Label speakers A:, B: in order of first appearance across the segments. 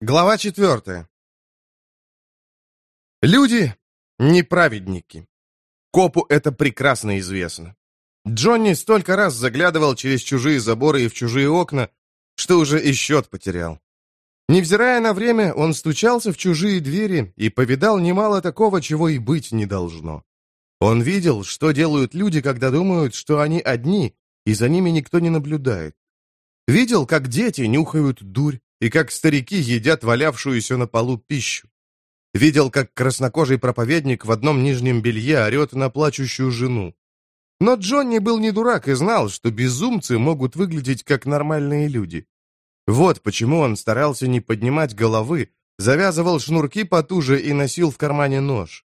A: Глава четвертая. Люди — неправедники. Копу это прекрасно известно. Джонни столько раз заглядывал через чужие заборы и в чужие окна, что уже и счет потерял. Невзирая на время, он стучался в чужие двери и повидал немало такого, чего и быть не должно. Он видел, что делают люди, когда думают, что они одни, и за ними никто не наблюдает. Видел, как дети нюхают дурь, и как старики едят валявшуюся на полу пищу. Видел, как краснокожий проповедник в одном нижнем белье орет на плачущую жену. Но Джонни был не дурак и знал, что безумцы могут выглядеть как нормальные люди. Вот почему он старался не поднимать головы, завязывал шнурки потуже и носил в кармане нож.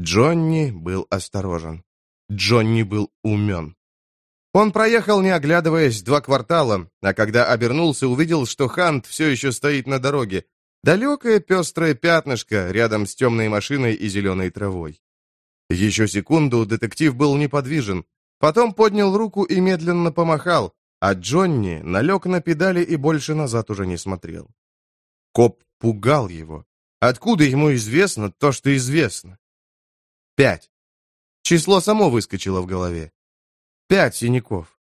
A: Джонни был осторожен. Джонни был умен. Он проехал, не оглядываясь, два квартала, а когда обернулся, увидел, что Хант все еще стоит на дороге. Далекое пестрое пятнышко рядом с темной машиной и зеленой травой. Еще секунду детектив был неподвижен, потом поднял руку и медленно помахал, а Джонни налег на педали и больше назад уже не смотрел. Коп пугал его. Откуда ему известно то, что известно? Пять. Число само выскочило в голове. Пять синяков.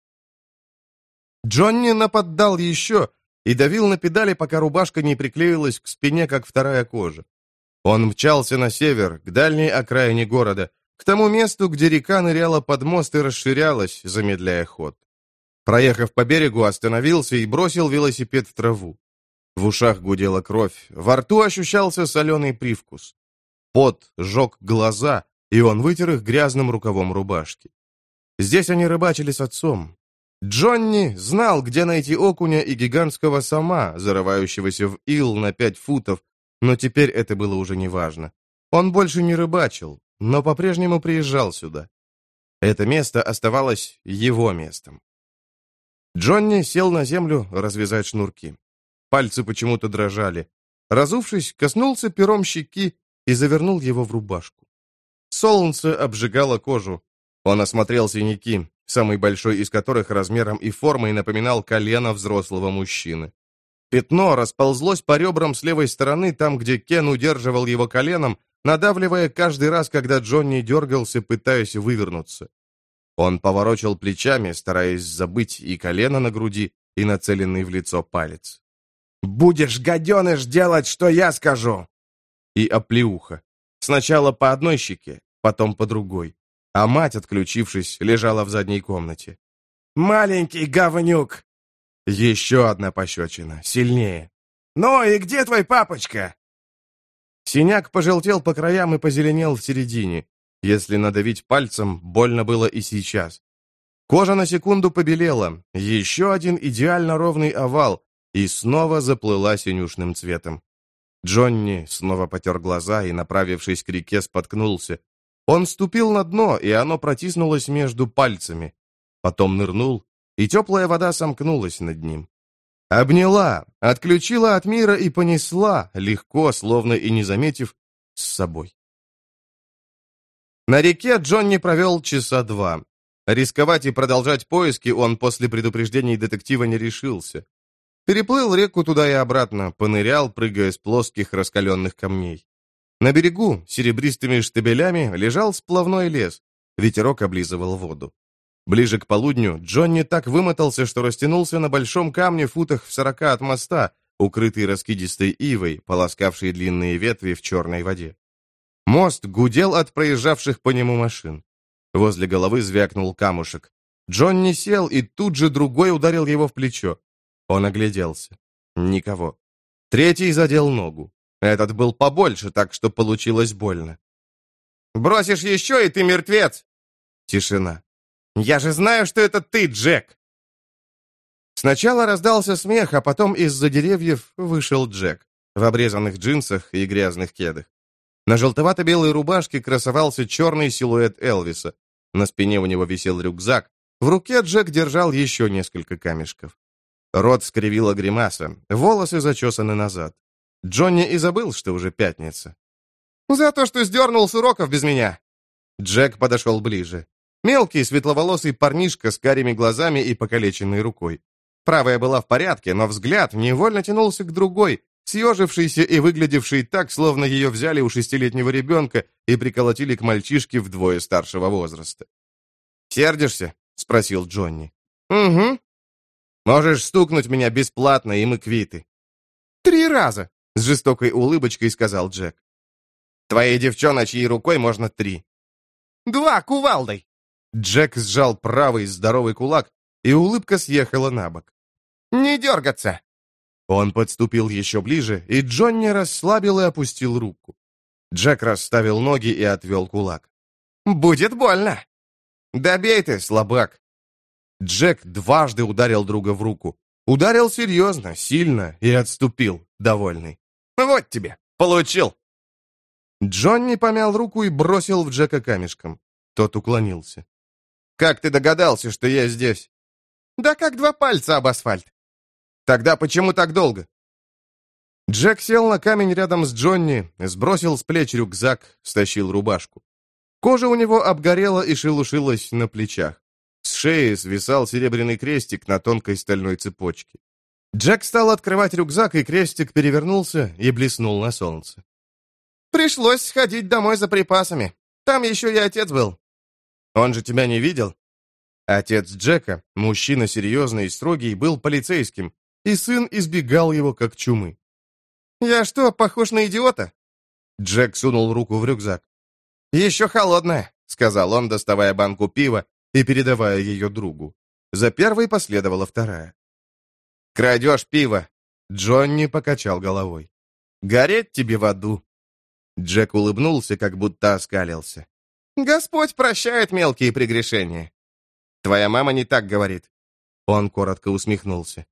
A: Джонни наподдал еще и давил на педали, пока рубашка не приклеилась к спине, как вторая кожа. Он мчался на север, к дальней окраине города, к тому месту, где река ныряла под мост и расширялась, замедляя ход. Проехав по берегу, остановился и бросил велосипед в траву. В ушах гудела кровь, во рту ощущался соленый привкус. Пот жег глаза, и он вытер их грязным рукавом рубашки. Здесь они рыбачили с отцом. Джонни знал, где найти окуня и гигантского сама, зарывающегося в ил на пять футов, но теперь это было уже неважно. Он больше не рыбачил, но по-прежнему приезжал сюда. Это место оставалось его местом. Джонни сел на землю развязать шнурки. Пальцы почему-то дрожали. Разувшись, коснулся пером щеки и завернул его в рубашку. Солнце обжигало кожу. Он осмотрел синяки, самый большой из которых размером и формой напоминал колено взрослого мужчины. Пятно расползлось по ребрам с левой стороны, там, где Кен удерживал его коленом, надавливая каждый раз, когда Джонни дергался, пытаясь вывернуться. Он поворочил плечами, стараясь забыть и колено на груди, и нацеленный в лицо палец. «Будешь, гаденыш, делать, что я скажу!» И оплеуха. Сначала по одной щеке, потом по другой а мать, отключившись, лежала в задней комнате. «Маленький говнюк!» Еще одна пощечина, сильнее. «Ну и где твой папочка?» Синяк пожелтел по краям и позеленел в середине. Если надавить пальцем, больно было и сейчас. Кожа на секунду побелела, еще один идеально ровный овал, и снова заплыла синюшным цветом. Джонни снова потер глаза и, направившись к реке, споткнулся. Он ступил на дно, и оно протиснулось между пальцами. Потом нырнул, и теплая вода сомкнулась над ним. Обняла, отключила от мира и понесла, легко, словно и не заметив, с собой. На реке Джонни провел часа два. Рисковать и продолжать поиски он после предупреждений детектива не решился. Переплыл реку туда и обратно, понырял, прыгая с плоских раскаленных камней. На берегу серебристыми штабелями лежал сплавной лес. Ветерок облизывал воду. Ближе к полудню Джонни так вымотался, что растянулся на большом камне футах в сорока от моста, укрытый раскидистой ивой, полоскавшей длинные ветви в черной воде. Мост гудел от проезжавших по нему машин. Возле головы звякнул камушек. Джонни сел, и тут же другой ударил его в плечо. Он огляделся. Никого. Третий задел ногу. Этот был побольше, так что получилось больно. «Бросишь еще, и ты мертвец!» Тишина. «Я же знаю, что это ты, Джек!» Сначала раздался смех, а потом из-за деревьев вышел Джек в обрезанных джинсах и грязных кедах. На желтовато-белой рубашке красовался черный силуэт Элвиса. На спине у него висел рюкзак. В руке Джек держал еще несколько камешков. Рот скривила гримаса, волосы зачесаны назад. Джонни и забыл, что уже пятница. «За то, что сдернул с уроков без меня!» Джек подошел ближе. Мелкий, светловолосый парнишка с карими глазами и покалеченной рукой. Правая была в порядке, но взгляд невольно тянулся к другой, съежившейся и выглядевшей так, словно ее взяли у шестилетнего ребенка и приколотили к мальчишке вдвое старшего возраста. «Сердишься?» — спросил Джонни. «Угу». «Можешь стукнуть меня бесплатно, и мы квиты». «Три раза», — с жестокой улыбочкой сказал Джек. «Твоей девчоночьей рукой можно три». «Два кувалдой». Джек сжал правый здоровый кулак, и улыбка съехала на бок. «Не дергаться!» Он подступил еще ближе, и Джонни расслабил и опустил руку. Джек расставил ноги и отвел кулак. «Будет больно!» «Добей ты, слабак!» Джек дважды ударил друга в руку. Ударил серьезно, сильно и отступил, довольный. «Вот тебе! Получил!» Джонни помял руку и бросил в Джека камешком. Тот уклонился. «Как ты догадался, что я здесь?» «Да как два пальца об асфальт!» «Тогда почему так долго?» Джек сел на камень рядом с Джонни, сбросил с плеч рюкзак, стащил рубашку. Кожа у него обгорела и шелушилась на плечах. Шеи свисал серебряный крестик на тонкой стальной цепочке. Джек стал открывать рюкзак, и крестик перевернулся и блеснул на солнце. «Пришлось сходить домой за припасами. Там еще и отец был». «Он же тебя не видел?» Отец Джека, мужчина серьезный и строгий, был полицейским, и сын избегал его как чумы. «Я что, похож на идиота?» Джек сунул руку в рюкзак. «Еще холодная», — сказал он, доставая банку пива и передавая ее другу. За первой последовала вторая. «Крадешь пиво!» Джонни покачал головой. «Гореть тебе в аду!» Джек улыбнулся, как будто оскалился. «Господь прощает мелкие прегрешения!» «Твоя мама не так говорит!» Он коротко усмехнулся.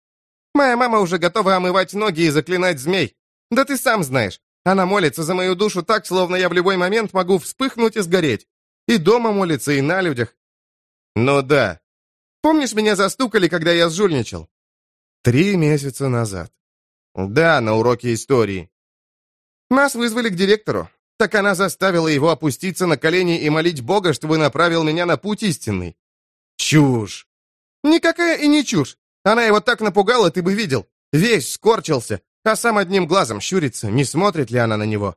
A: «Моя мама уже готова омывать ноги и заклинать змей. Да ты сам знаешь, она молится за мою душу так, словно я в любой момент могу вспыхнуть и сгореть. И дома молится, и на людях. Ну да. Помнишь, меня застукали, когда я сжульничал? Три месяца назад. Да, на уроке истории. Нас вызвали к директору. Так она заставила его опуститься на колени и молить Бога, чтобы направил меня на путь истинный. Чушь. Никакая и не чушь. Она его так напугала, ты бы видел. Весь скорчился а сам одним глазом щурится, не смотрит ли она на него.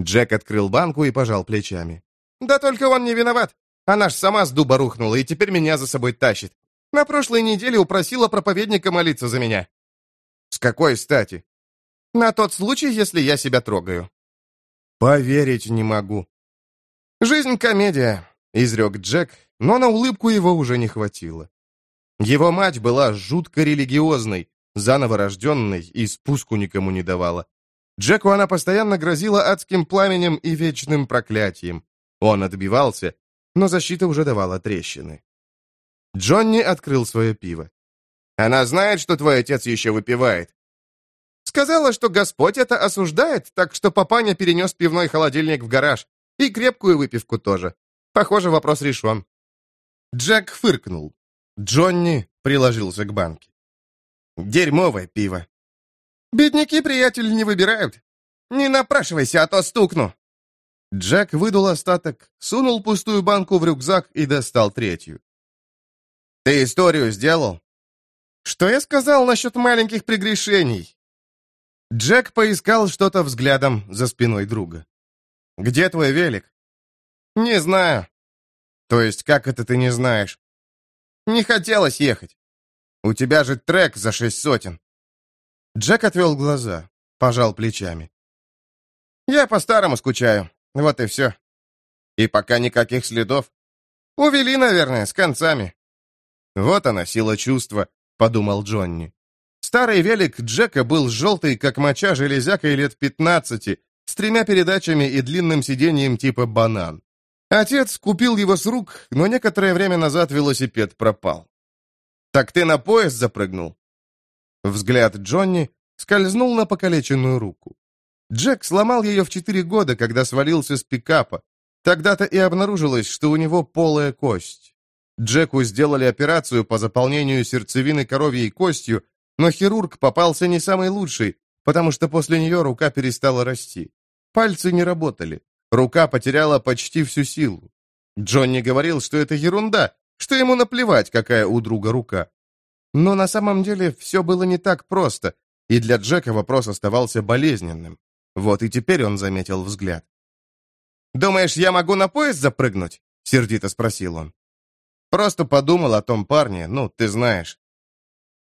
A: Джек открыл банку и пожал плечами. «Да только он не виноват. Она ж сама с дуба рухнула и теперь меня за собой тащит. На прошлой неделе упросила проповедника молиться за меня». «С какой стати?» «На тот случай, если я себя трогаю». «Поверить не могу». «Жизнь комедия», — изрек Джек, но на улыбку его уже не хватило. Его мать была жутко религиозной, заново рожденной, и спуску никому не давала. Джеку она постоянно грозила адским пламенем и вечным проклятием. Он отбивался, но защита уже давала трещины. Джонни открыл свое пиво. «Она знает, что твой отец еще выпивает?» «Сказала, что Господь это осуждает, так что папаня перенес пивной холодильник в гараж. И крепкую выпивку тоже. Похоже, вопрос решен». Джек фыркнул. Джонни приложился к банке. Дерьмовое пиво. Бедняки, приятель, не выбирают. Не напрашивайся, а то стукну. Джек выдул остаток, сунул пустую банку в рюкзак и достал третью. «Ты историю сделал?» «Что я сказал насчет маленьких прегрешений?» Джек поискал что-то взглядом за спиной друга. «Где твой велик?» «Не знаю». «То есть как это ты не знаешь?» «Не хотелось ехать. У тебя же трек за шесть сотен». Джек отвел глаза, пожал плечами. «Я по-старому скучаю. Вот и все. И пока никаких следов. Увели, наверное, с концами». «Вот она, сила чувства», — подумал Джонни. Старый велик Джека был желтый, как моча железякой лет пятнадцати, с тремя передачами и длинным сиденьем типа банан. Отец купил его с рук, но некоторое время назад велосипед пропал. «Так ты на поезд запрыгнул?» Взгляд Джонни скользнул на покалеченную руку. Джек сломал ее в четыре года, когда свалился с пикапа. Тогда-то и обнаружилось, что у него полая кость. Джеку сделали операцию по заполнению сердцевины коровьей костью, но хирург попался не самый лучший, потому что после нее рука перестала расти. Пальцы не работали. Рука потеряла почти всю силу. Джонни говорил, что это ерунда, что ему наплевать, какая у друга рука. Но на самом деле все было не так просто, И для Джека вопрос оставался болезненным. Вот и теперь он заметил взгляд. «Думаешь, я могу на поезд запрыгнуть?» — сердито спросил он. Просто подумал о том парне, ну, ты знаешь.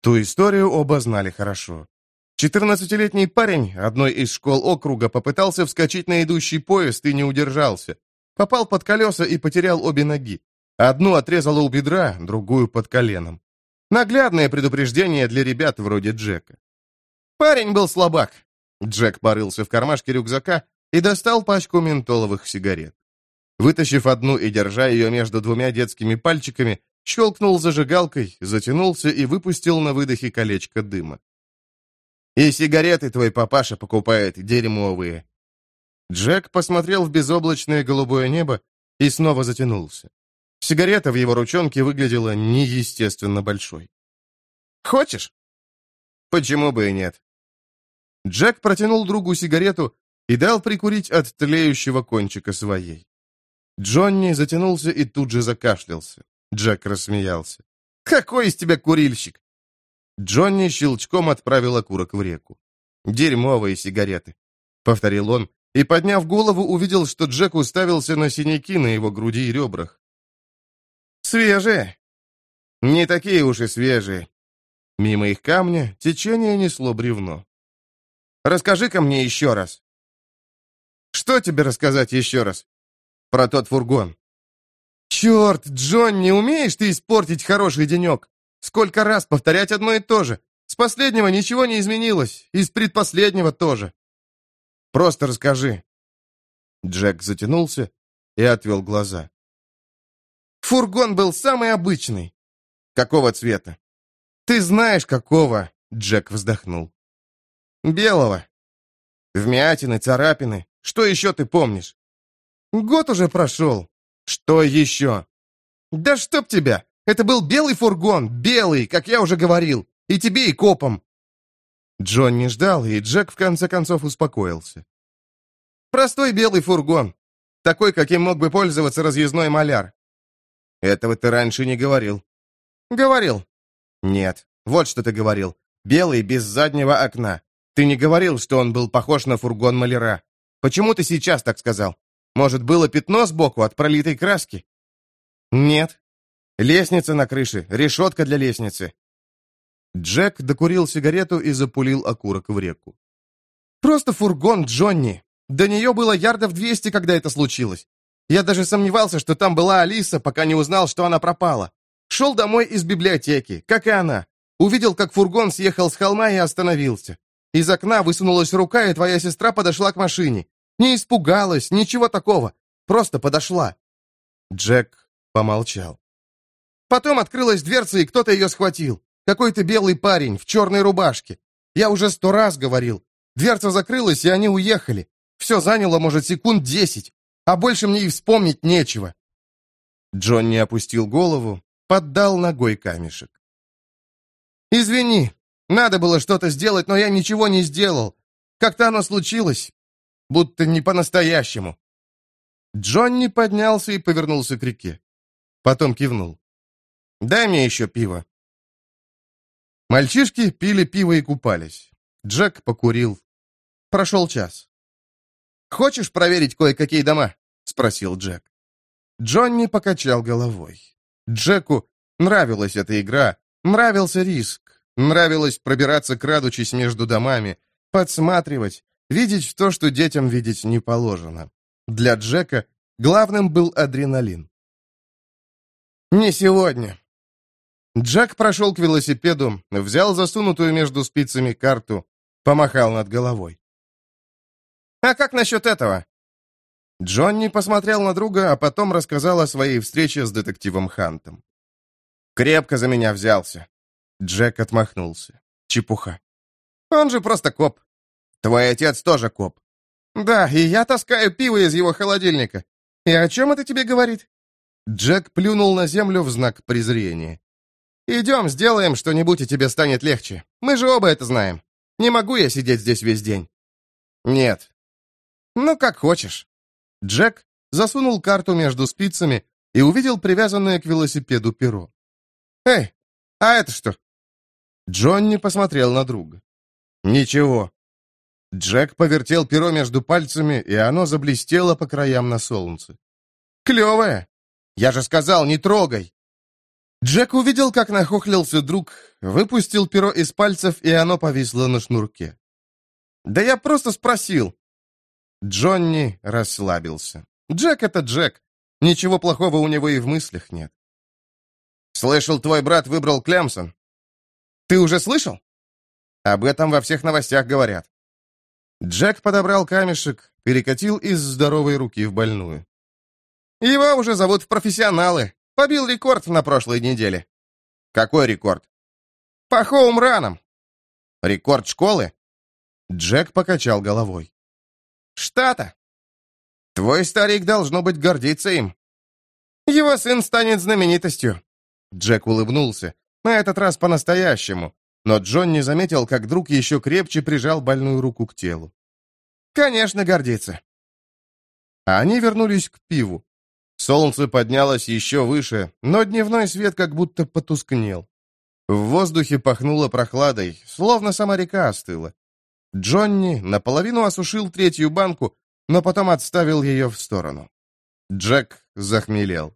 A: Ту историю оба знали хорошо. Четырнадцатилетний парень одной из школ округа попытался вскочить на идущий поезд и не удержался. Попал под колеса и потерял обе ноги. Одну отрезало у бедра, другую под коленом. Наглядное предупреждение для ребят вроде Джека. Парень был слабак. Джек порылся в кармашке рюкзака и достал пачку ментоловых сигарет. Вытащив одну и держа ее между двумя детскими пальчиками, щелкнул зажигалкой, затянулся и выпустил на выдохе колечко дыма. «И сигареты твой папаша покупает дерьмовые». Джек посмотрел в безоблачное голубое небо и снова затянулся. Сигарета в его ручонке выглядела неестественно большой. «Хочешь?» «Почему бы и нет?» Джек протянул другу сигарету и дал прикурить от тлеющего кончика своей. Джонни затянулся и тут же закашлялся. Джек рассмеялся. «Какой из тебя курильщик?» Джонни щелчком отправил окурок в реку. «Дерьмовые сигареты», — повторил он, и, подняв голову, увидел, что Джек уставился на синяки на его груди и ребрах. «Свежие!» «Не такие уж и свежие». Мимо их камня течение несло бревно. «Расскажи-ка мне еще раз». «Что тебе рассказать еще раз?» Про тот фургон. «Черт, Джон, не умеешь ты испортить хороший денек? Сколько раз повторять одно и то же? С последнего ничего не изменилось, и с предпоследнего тоже. Просто расскажи». Джек затянулся и отвел глаза. «Фургон был самый обычный. Какого цвета?» «Ты знаешь, какого?» — Джек вздохнул. «Белого. Вмятины, царапины. Что еще ты помнишь?» Год уже прошел. Что еще? Да чтоб тебя! Это был белый фургон, белый, как я уже говорил. И тебе, и копам. Джон не ждал, и Джек в конце концов успокоился. Простой белый фургон. Такой, каким мог бы пользоваться разъездной маляр. Этого ты раньше не говорил. Говорил. Нет, вот что ты говорил. Белый, без заднего окна. Ты не говорил, что он был похож на фургон маляра. Почему ты сейчас так сказал? Может, было пятно сбоку от пролитой краски? Нет. Лестница на крыше, решетка для лестницы. Джек докурил сигарету и запулил окурок в реку. Просто фургон Джонни. До нее было ярдов двести, когда это случилось. Я даже сомневался, что там была Алиса, пока не узнал, что она пропала. Шел домой из библиотеки, как и она. Увидел, как фургон съехал с холма и остановился. Из окна высунулась рука, и твоя сестра подошла к машине. Не испугалась, ничего такого. Просто подошла». Джек помолчал. Потом открылась дверца, и кто-то ее схватил. Какой-то белый парень в черной рубашке. Я уже сто раз говорил. Дверца закрылась, и они уехали. Все заняло, может, секунд десять. А больше мне и вспомнить нечего. Джонни опустил голову, поддал ногой камешек. «Извини, надо было что-то сделать, но я ничего не сделал. Как-то оно случилось будто не по-настоящему. Джонни поднялся и повернулся к реке. Потом кивнул. «Дай мне еще пиво». Мальчишки пили пиво и купались. Джек покурил. Прошел час. «Хочешь проверить кое-какие дома?» — спросил Джек. Джонни покачал головой. Джеку нравилась эта игра, нравился риск, нравилось пробираться, крадучись между домами, подсматривать, Видеть то, что детям видеть не положено. Для Джека главным был адреналин. «Не сегодня». Джек прошел к велосипеду, взял засунутую между спицами карту, помахал над головой. «А как насчет этого?» Джонни посмотрел на друга, а потом рассказал о своей встрече с детективом Хантом. «Крепко за меня взялся». Джек отмахнулся. Чепуха. «Он же просто коп. Твой отец тоже коп. Да, и я таскаю пиво из его холодильника. И о чем это тебе говорит? Джек плюнул на землю в знак презрения. «Идем, сделаем что-нибудь, и тебе станет легче. Мы же оба это знаем. Не могу я сидеть здесь весь день». «Нет». «Ну, как хочешь». Джек засунул карту между спицами и увидел привязанное к велосипеду перо. «Эй, а это что?» Джонни посмотрел на друга. «Ничего». Джек повертел перо между пальцами, и оно заблестело по краям на солнце. «Клевое! Я же сказал, не трогай!» Джек увидел, как нахохлился друг, выпустил перо из пальцев, и оно повисло на шнурке. «Да я просто спросил». Джонни расслабился. Джек — это Джек. Ничего плохого у него и в мыслях нет. «Слышал, твой брат выбрал Клемсон. Ты уже слышал?» «Об этом во всех новостях говорят». Джек подобрал камешек, перекатил из здоровой руки в больную. «Его уже зовут в профессионалы. Побил рекорд на прошлой неделе». «Какой рекорд?» «По хоумранам». «Рекорд школы?» Джек покачал головой. «Штата». «Твой старик, должно быть, гордится им». «Его сын станет знаменитостью». Джек улыбнулся, на этот раз по-настоящему, но Джон не заметил, как друг еще крепче прижал больную руку к телу. «Конечно, гордится». А они вернулись к пиву. Солнце поднялось еще выше, но дневной свет как будто потускнел. В воздухе пахнуло прохладой, словно сама река остыла. Джонни наполовину осушил третью банку, но потом отставил ее в сторону. Джек захмелел.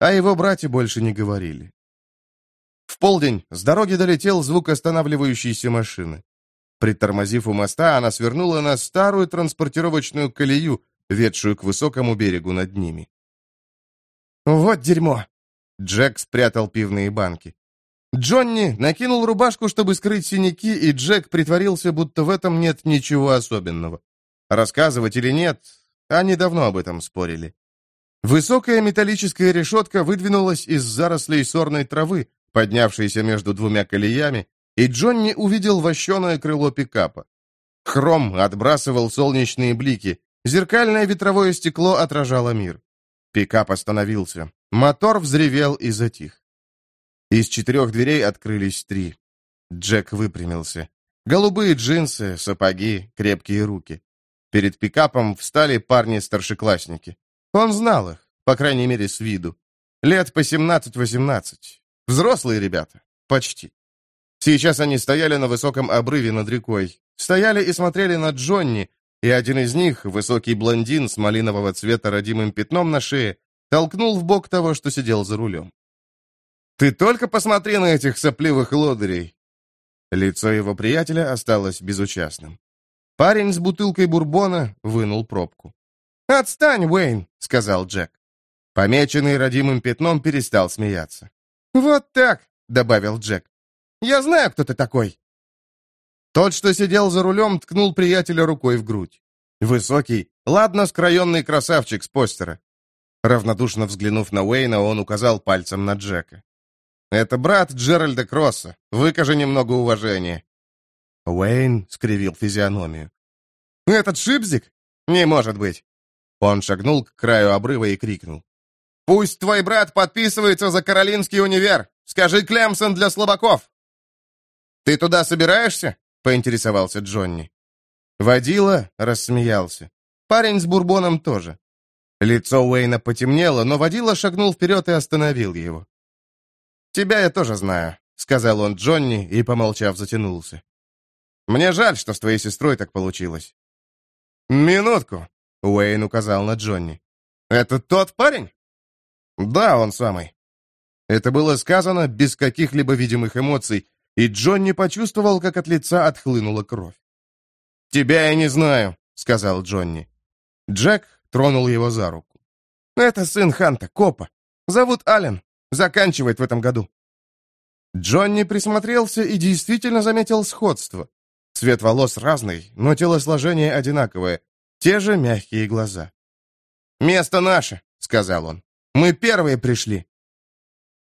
A: А его братья больше не говорили. Полдень с дороги долетел звук останавливающейся машины. Притормозив у моста, она свернула на старую транспортировочную колею, ведшую к высокому берегу над ними. «Вот дерьмо!» Джек спрятал пивные банки. Джонни накинул рубашку, чтобы скрыть синяки, и Джек притворился, будто в этом нет ничего особенного. Рассказывать или нет, они давно об этом спорили. Высокая металлическая решетка выдвинулась из зарослей сорной травы, поднявшейся между двумя колеями, и Джонни увидел вощеное крыло пикапа. Хром отбрасывал солнечные блики, зеркальное ветровое стекло отражало мир. Пикап остановился. Мотор взревел и затих. Из четырех дверей открылись три. Джек выпрямился. Голубые джинсы, сапоги, крепкие руки. Перед пикапом встали парни-старшеклассники. Он знал их, по крайней мере, с виду. Лет по 17-18. Взрослые ребята. Почти. Сейчас они стояли на высоком обрыве над рекой. Стояли и смотрели на Джонни, и один из них, высокий блондин с малинового цвета родимым пятном на шее, толкнул в бок того, что сидел за рулем. «Ты только посмотри на этих сопливых лодырей!» Лицо его приятеля осталось безучастным. Парень с бутылкой бурбона вынул пробку. «Отстань, Уэйн!» — сказал Джек. Помеченный родимым пятном перестал смеяться. «Вот так!» — добавил Джек. «Я знаю, кто ты такой!» Тот, что сидел за рулем, ткнул приятеля рукой в грудь. Высокий, ладно скроенный красавчик с постера. Равнодушно взглянув на Уэйна, он указал пальцем на Джека. «Это брат Джеральда Кросса. Выкажи немного уважения». Уэйн скривил физиономию. «Этот шипзик? Не может быть!» Он шагнул к краю обрыва и крикнул. «Пусть твой брат подписывается за Каролинский универ! Скажи Клемсон для слабаков!» «Ты туда собираешься?» — поинтересовался Джонни. Водила рассмеялся. Парень с бурбоном тоже. Лицо Уэйна потемнело, но водила шагнул вперед и остановил его. «Тебя я тоже знаю», — сказал он Джонни и, помолчав, затянулся. «Мне жаль, что с твоей сестрой так получилось». «Минутку», — Уэйн указал на Джонни. «Это тот парень?» «Да, он самый». Это было сказано без каких-либо видимых эмоций, и Джонни почувствовал, как от лица отхлынула кровь. «Тебя я не знаю», — сказал Джонни. Джек тронул его за руку. «Это сын Ханта, копа. Зовут Ален. Заканчивает в этом году». Джонни присмотрелся и действительно заметил сходство. Цвет волос разный, но телосложение одинаковое. Те же мягкие глаза. «Место наше», — сказал он. «Мы первые пришли».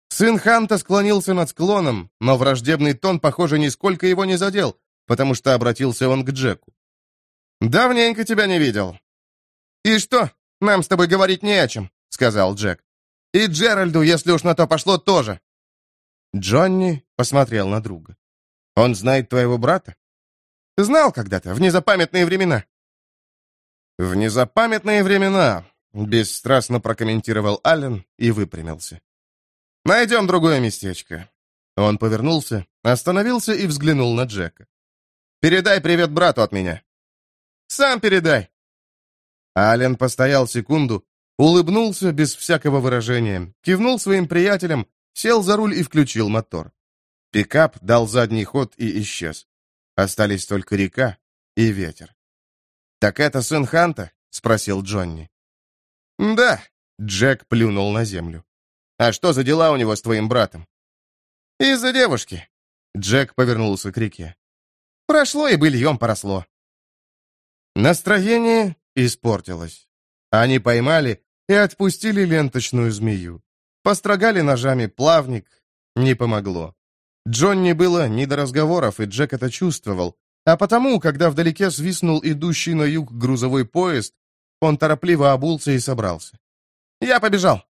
A: Сын Ханта склонился над склоном, но враждебный тон, похоже, нисколько его не задел, потому что обратился он к Джеку. «Давненько тебя не видел». «И что? Нам с тобой говорить не о чем», — сказал Джек. «И Джеральду, если уж на то пошло, тоже». Джонни посмотрел на друга. «Он знает твоего брата?» «Знал когда-то, в незапамятные времена». «В незапамятные времена», — бесстрастно прокомментировал Аллен и выпрямился. Найдем другое местечко». Он повернулся, остановился и взглянул на Джека. Передай привет брату от меня». «Сам передай». Ален постоял секунду, улыбнулся без всякого выражения, кивнул своим приятелям, сел за руль и включил мотор. Пикап дал задний ход и исчез. Остались только река и ветер. «Так это сын Ханта?» — спросил Джонни. «Да», — Джек плюнул на землю. «А что за дела у него с твоим братом?» «Из-за девушки». Джек повернулся к реке. «Прошло и быльем поросло». Настроение испортилось. Они поймали и отпустили ленточную змею. Построгали ножами плавник. Не помогло. Джонни было не до разговоров, и Джек это чувствовал. А потому, когда вдалеке свистнул идущий на юг грузовой поезд, он торопливо обулся и собрался. «Я побежал».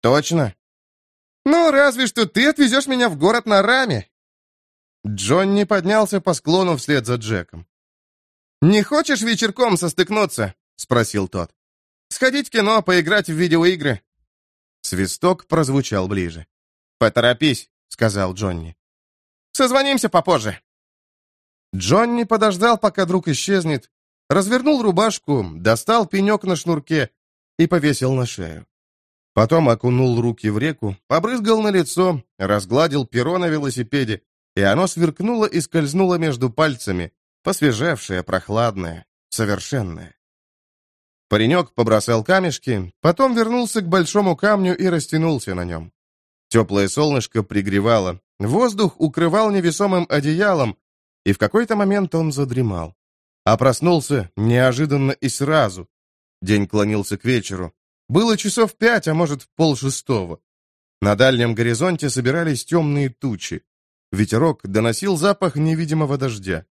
A: «Точно?» «Ну, разве что ты отвезешь меня в город на раме». Джонни поднялся по склону вслед за Джеком. «Не хочешь вечерком состыкнуться?» — спросил тот. «Сходить в кино, поиграть в видеоигры». Свисток прозвучал ближе. «Поторопись», — сказал Джонни. «Созвонимся попозже». Джонни подождал, пока друг исчезнет, развернул рубашку, достал пенек на шнурке и повесил на шею. Потом окунул руки в реку, побрызгал на лицо, разгладил перо на велосипеде, и оно сверкнуло и скользнуло между пальцами, посвежевшее, прохладное, совершенное. Паренек побросал камешки, потом вернулся к большому камню и растянулся на нем. Теплое солнышко пригревало, воздух укрывал невесомым одеялом, и в какой-то момент он задремал. А проснулся неожиданно и сразу. День клонился к вечеру. Было часов пять, а может, полшестого. На дальнем горизонте собирались темные тучи. Ветерок доносил запах невидимого дождя.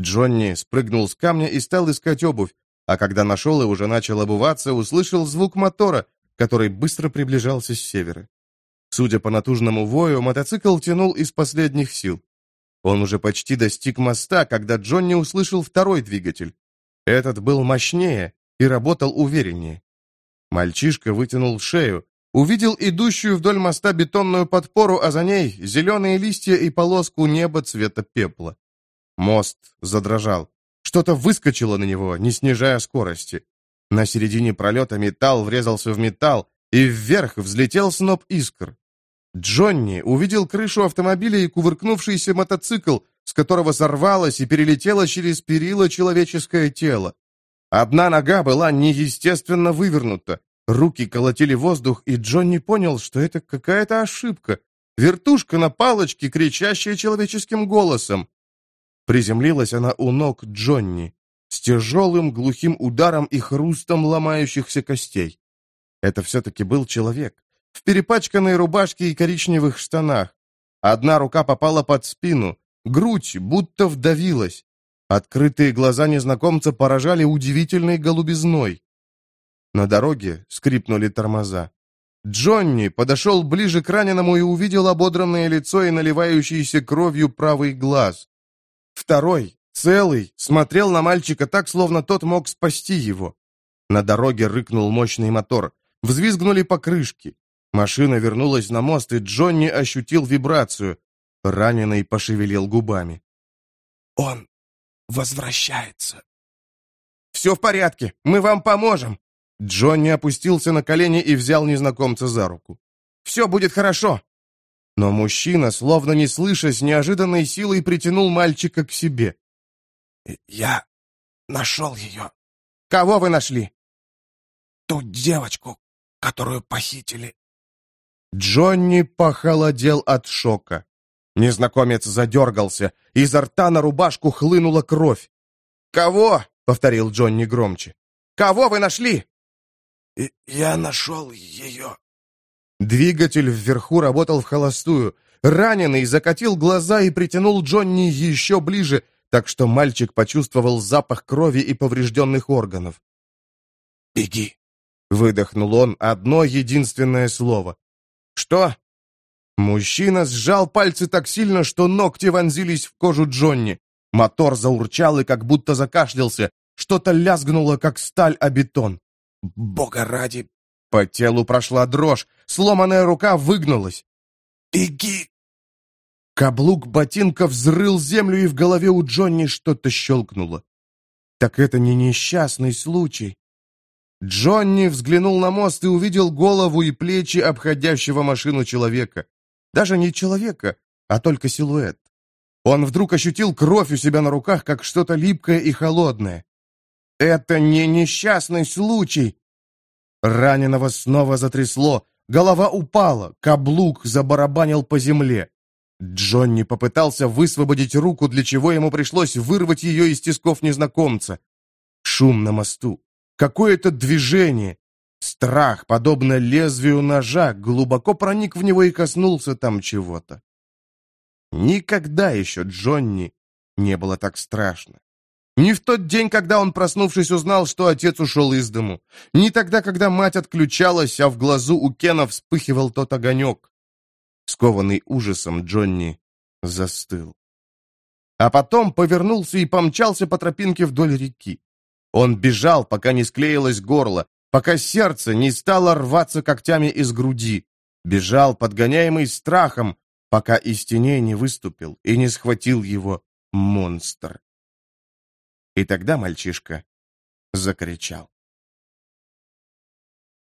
A: Джонни спрыгнул с камня и стал искать обувь, а когда нашел и уже начал обуваться, услышал звук мотора, который быстро приближался с севера. Судя по натужному вою, мотоцикл тянул из последних сил. Он уже почти достиг моста, когда Джонни услышал второй двигатель. Этот был мощнее и работал увереннее. Мальчишка вытянул шею, увидел идущую вдоль моста бетонную подпору, а за ней зеленые листья и полоску неба цвета пепла. Мост задрожал. Что-то выскочило на него, не снижая скорости. На середине пролета металл врезался в металл, и вверх взлетел сноп искр. Джонни увидел крышу автомобиля и кувыркнувшийся мотоцикл, с которого сорвалось и перелетело через перила человеческое тело. Одна нога была неестественно вывернута, руки колотили воздух, и Джонни понял, что это какая-то ошибка. Вертушка на палочке, кричащая человеческим голосом. Приземлилась она у ног Джонни с тяжелым глухим ударом и хрустом ломающихся костей. Это все-таки был человек в перепачканной рубашке и коричневых штанах. Одна рука попала под спину, грудь будто вдавилась. Открытые глаза незнакомца поражали удивительной голубизной. На дороге скрипнули тормоза. Джонни подошел ближе к раненому и увидел ободранное лицо и наливающийся кровью правый глаз. Второй, целый, смотрел на мальчика так, словно тот мог спасти его. На дороге рыкнул мощный мотор. Взвизгнули покрышки. Машина вернулась на мост, и Джонни ощутил вибрацию. Раненый пошевелил губами.
B: «Он возвращается».
A: «Все в порядке, мы вам поможем». Джонни опустился на колени и взял незнакомца за руку. «Все будет хорошо». Но мужчина, словно не слыша, с неожиданной силой притянул мальчика к себе.
B: «Я нашел ее».
A: «Кого вы нашли?»
B: «Ту девочку, которую похитили
A: Джонни похолодел от шока. Незнакомец задергался, изо рта на рубашку хлынула кровь. «Кого?» — повторил Джонни громче. «Кого вы нашли?»
B: «Я нашел ее».
A: Двигатель вверху работал в холостую. Раненый закатил глаза и притянул Джонни еще ближе, так что мальчик почувствовал запах крови и поврежденных органов.
B: «Беги!»
A: — выдохнул он одно единственное слово. «Что?» Мужчина сжал пальцы так сильно, что ногти вонзились в кожу Джонни. Мотор заурчал и как будто закашлялся. Что-то лязгнуло, как сталь о бетон.
B: «Бога ради!»
A: По телу прошла дрожь. Сломанная рука выгнулась.
B: «Беги!»
A: Каблук ботинка взрыл землю, и в голове у Джонни что-то щелкнуло. Так это не несчастный случай. Джонни взглянул на мост и увидел голову и плечи обходящего машину человека. Даже не человека, а только силуэт. Он вдруг ощутил кровь у себя на руках, как что-то липкое и холодное. «Это не несчастный случай!» Раненого снова затрясло, голова упала, каблук забарабанил по земле. Джонни попытался высвободить руку, для чего ему пришлось вырвать ее из тисков незнакомца. Шум на мосту. Какое-то движение. Страх, подобно лезвию ножа, глубоко проник в него и коснулся там чего-то. Никогда еще Джонни не было так страшно. Не в тот день, когда он, проснувшись, узнал, что отец ушел из дому. Не тогда, когда мать отключалась, а в глазу у Кена вспыхивал тот огонек. Скованный ужасом, Джонни застыл. А потом повернулся и помчался по тропинке вдоль реки. Он бежал, пока не склеилось горло, пока сердце не стало рваться когтями из груди. Бежал, подгоняемый страхом, пока из теней не выступил и не схватил его монстр. И тогда мальчишка закричал.